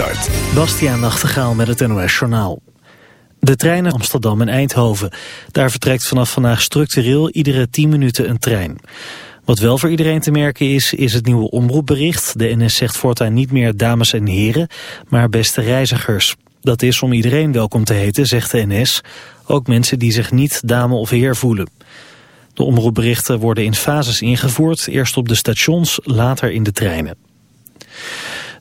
start. Bastiaan Nachtegaal met het NOS Journaal. De treinen Amsterdam en Eindhoven. Daar vertrekt vanaf vandaag structureel iedere 10 minuten een trein. Wat wel voor iedereen te merken is, is het nieuwe omroepbericht. De NS zegt voortaan niet meer dames en heren, maar beste reizigers. Dat is om iedereen welkom te heten, zegt de NS. Ook mensen die zich niet dame of heer voelen. De omroepberichten worden in fases ingevoerd, eerst op de stations, later in de treinen.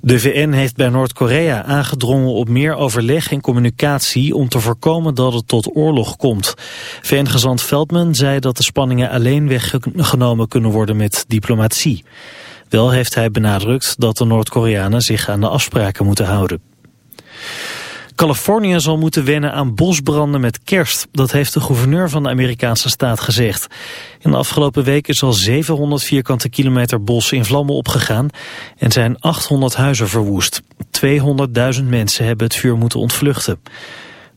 De VN heeft bij Noord-Korea aangedrongen op meer overleg en communicatie om te voorkomen dat het tot oorlog komt. VN-gezant Veldman zei dat de spanningen alleen weggenomen kunnen worden met diplomatie. Wel heeft hij benadrukt dat de Noord-Koreanen zich aan de afspraken moeten houden. Californië zal moeten wennen aan bosbranden met kerst. Dat heeft de gouverneur van de Amerikaanse staat gezegd. In de afgelopen week is al 700 vierkante kilometer bos in vlammen opgegaan... en zijn 800 huizen verwoest. 200.000 mensen hebben het vuur moeten ontvluchten.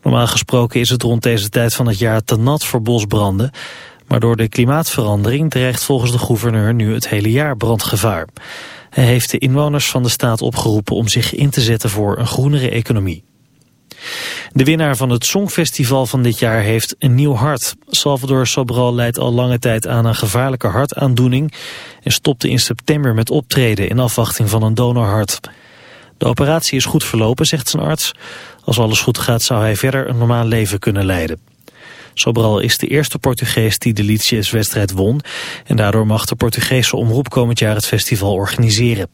Normaal gesproken is het rond deze tijd van het jaar te nat voor bosbranden... maar door de klimaatverandering dreigt volgens de gouverneur nu het hele jaar brandgevaar. Hij heeft de inwoners van de staat opgeroepen om zich in te zetten voor een groenere economie. De winnaar van het Songfestival van dit jaar heeft een nieuw hart. Salvador Sobral leidt al lange tijd aan een gevaarlijke hartaandoening... en stopte in september met optreden in afwachting van een donorhart. De operatie is goed verlopen, zegt zijn arts. Als alles goed gaat zou hij verder een normaal leven kunnen leiden. Sobral is de eerste Portugees die de liedjeswedstrijd won... en daardoor mag de Portugese omroep komend jaar het festival organiseren.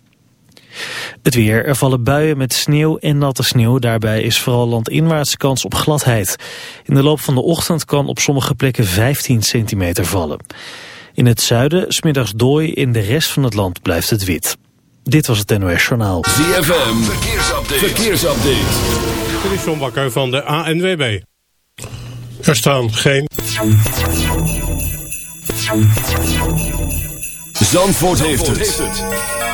Het weer. Er vallen buien met sneeuw en natte sneeuw. Daarbij is vooral landinwaarts kans op gladheid. In de loop van de ochtend kan op sommige plekken 15 centimeter vallen. In het zuiden smiddags dooi, in de rest van het land blijft het wit. Dit was het NOS Journaal. ZFM, verkeersupdate. verkeersupdate. Dit is John Bakker van de ANWB. Er staan geen... Zandvoort, heeft, het.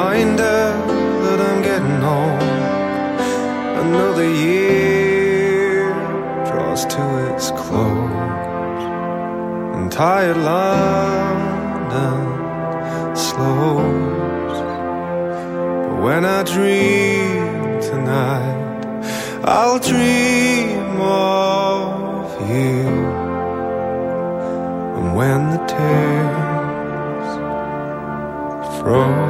Reminder that I'm getting old. Another year draws to its close and tired London slows. But when I dream tonight, I'll dream of you. And when the tears froze.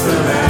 Just stop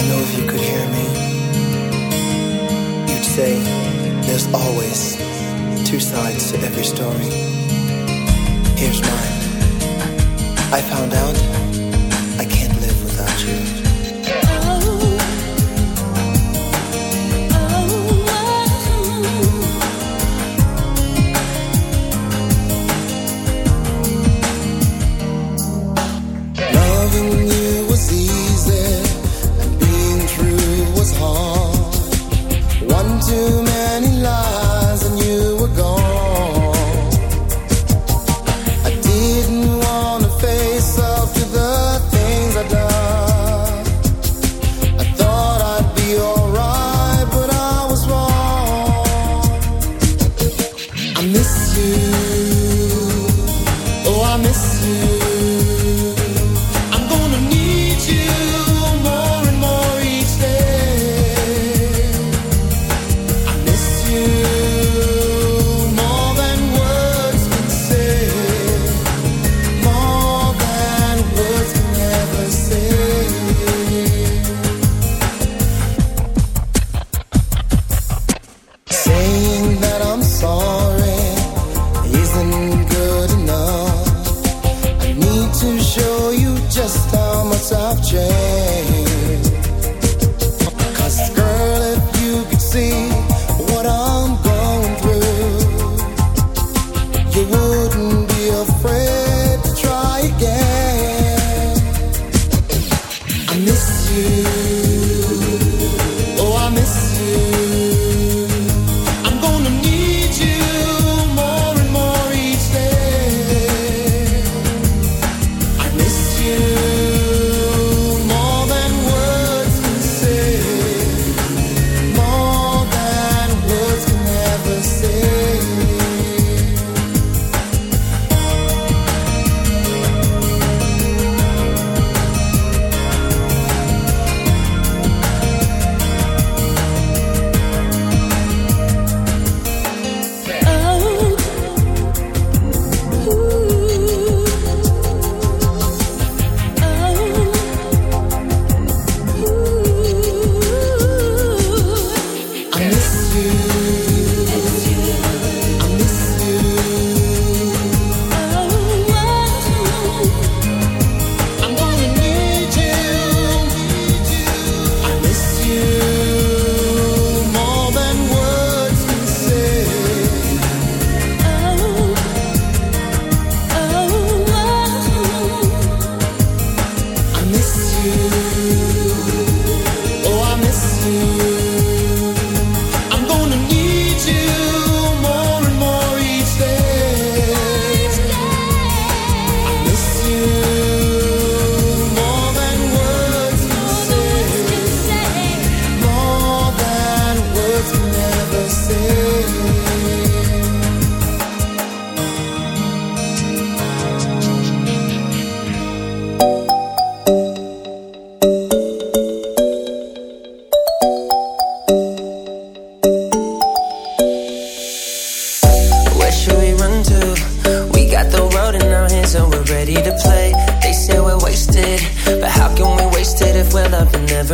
I know if you could hear me, you'd say there's always two sides to every story. Here's mine. I found out I can't.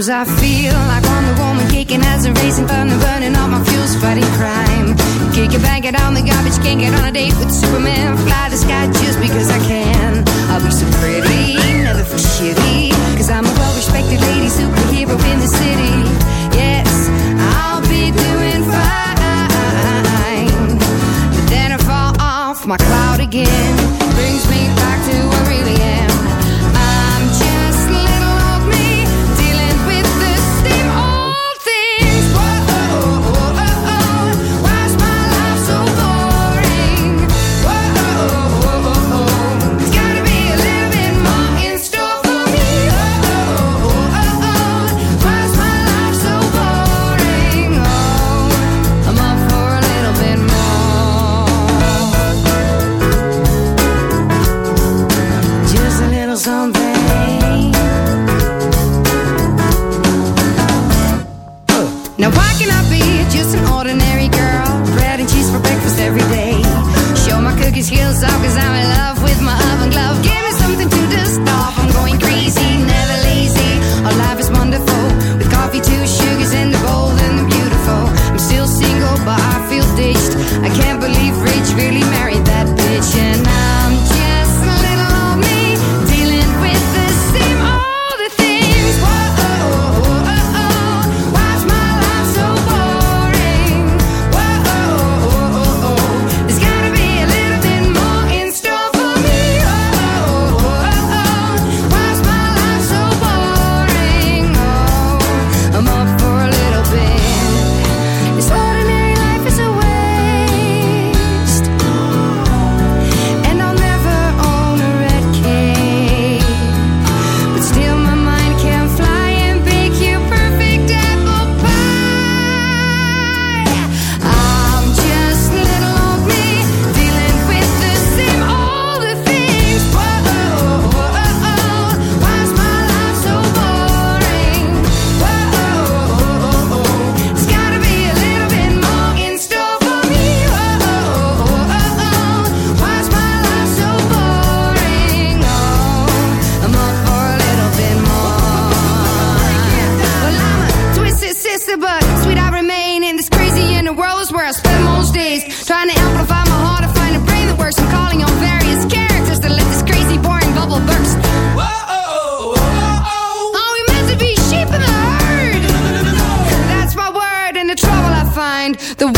Sometimes I the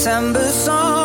September song.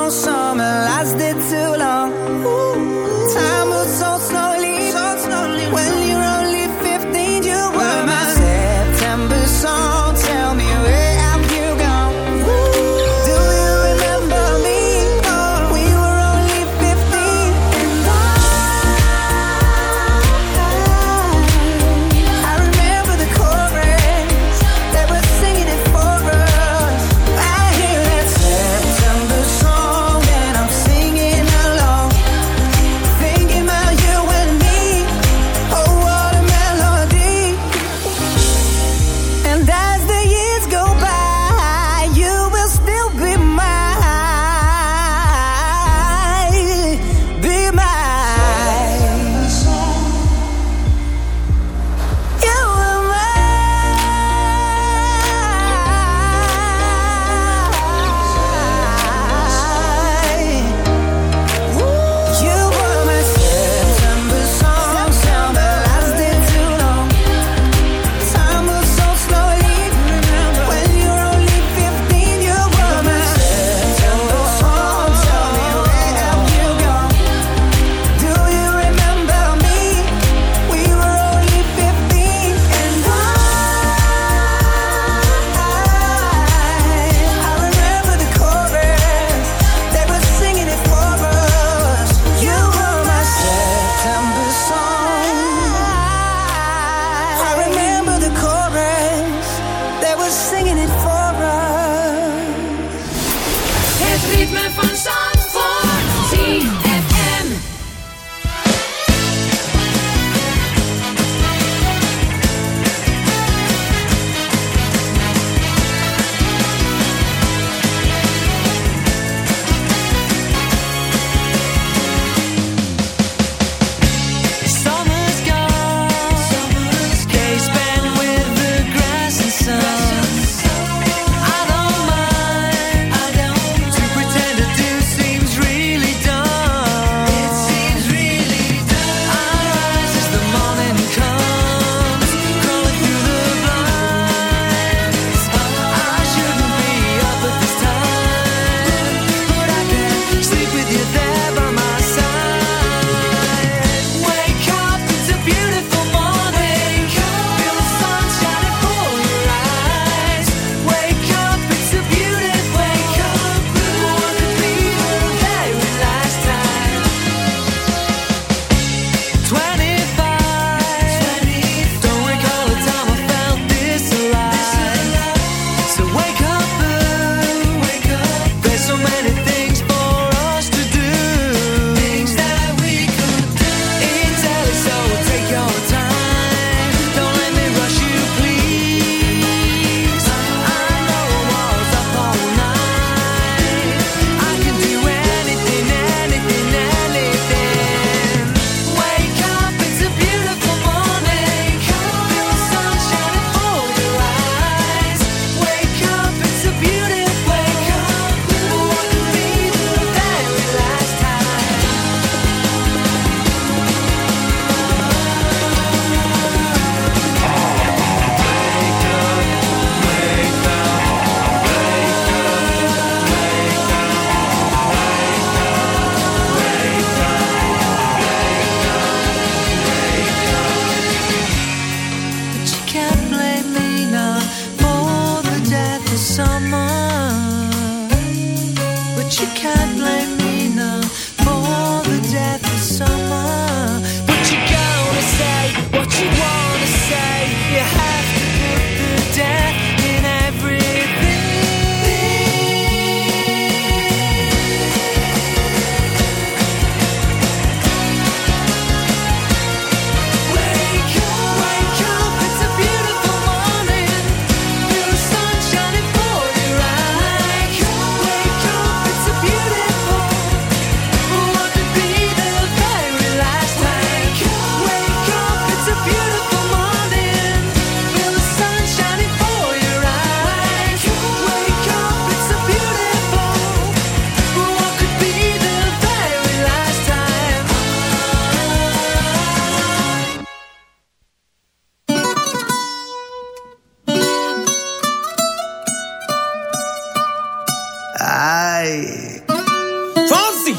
Fonsi,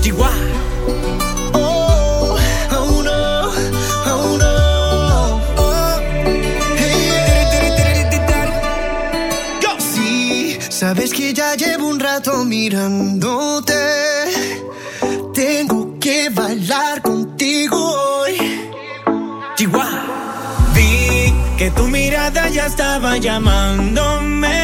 Chihuahua. Oh, oh no, oh no. Oh. Hey. Go. Sí, sabes que ya llevo un rato mirándote. Tengo que bailar contigo hoy. Chihuahua. Vi que tu mirada ya estaba llamándome.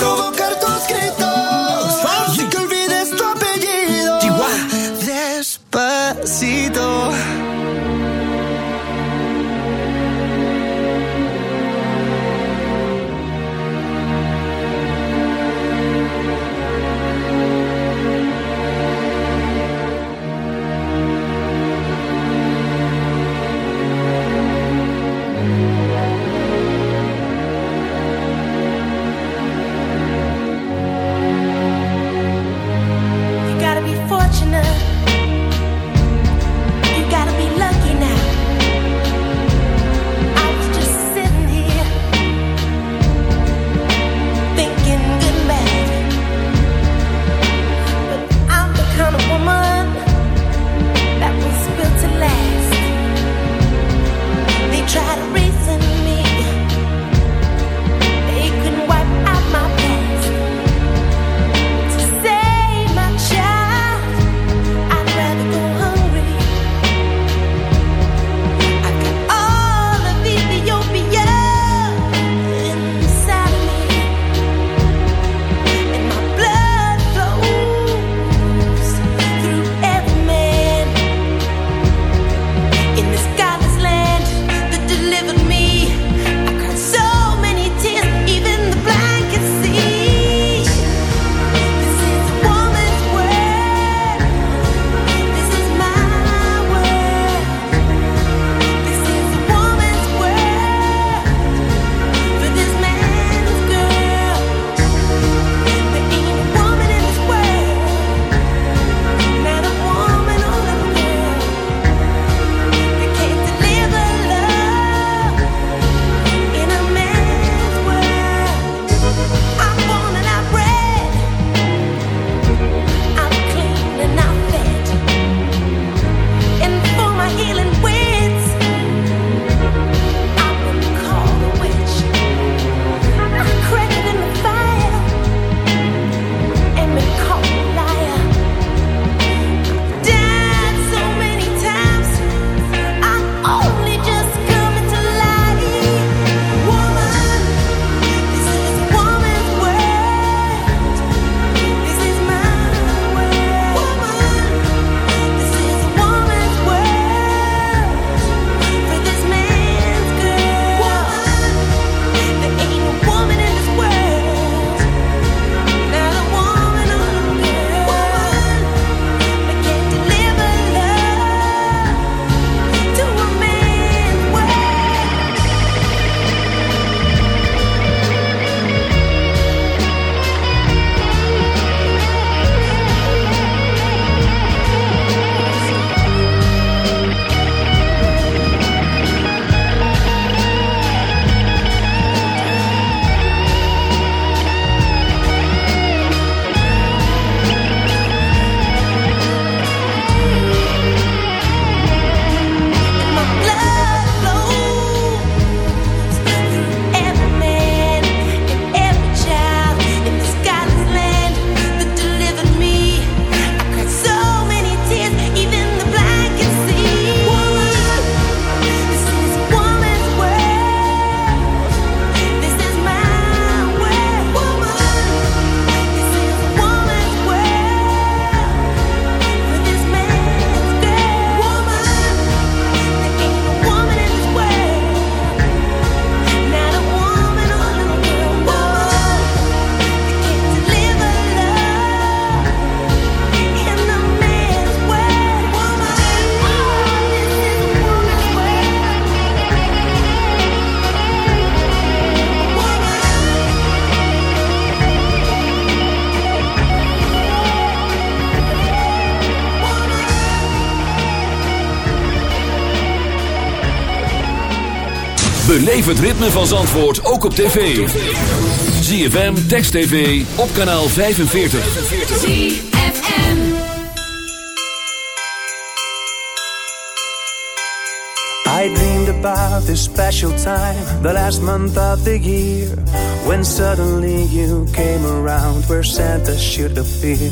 Beleef het ritme van Zandvoort ook op tv. ZFM, Text TV, op kanaal 45. ZFM. I dreamed about this special time, the last month of the year, when suddenly you came around where Santa should appear.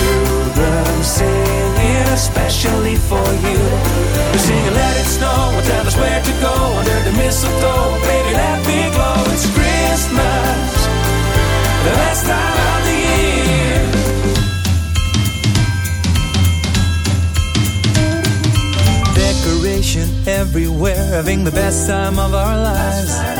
Children singing, especially for you. Singing, let it snow, us where to go under the mistletoe. Baby, let me glow, it's Christmas, the best time of the year. Decoration everywhere, having the best time of our lives.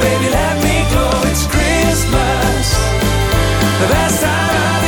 Baby, let me go. It's Christmas, the best time of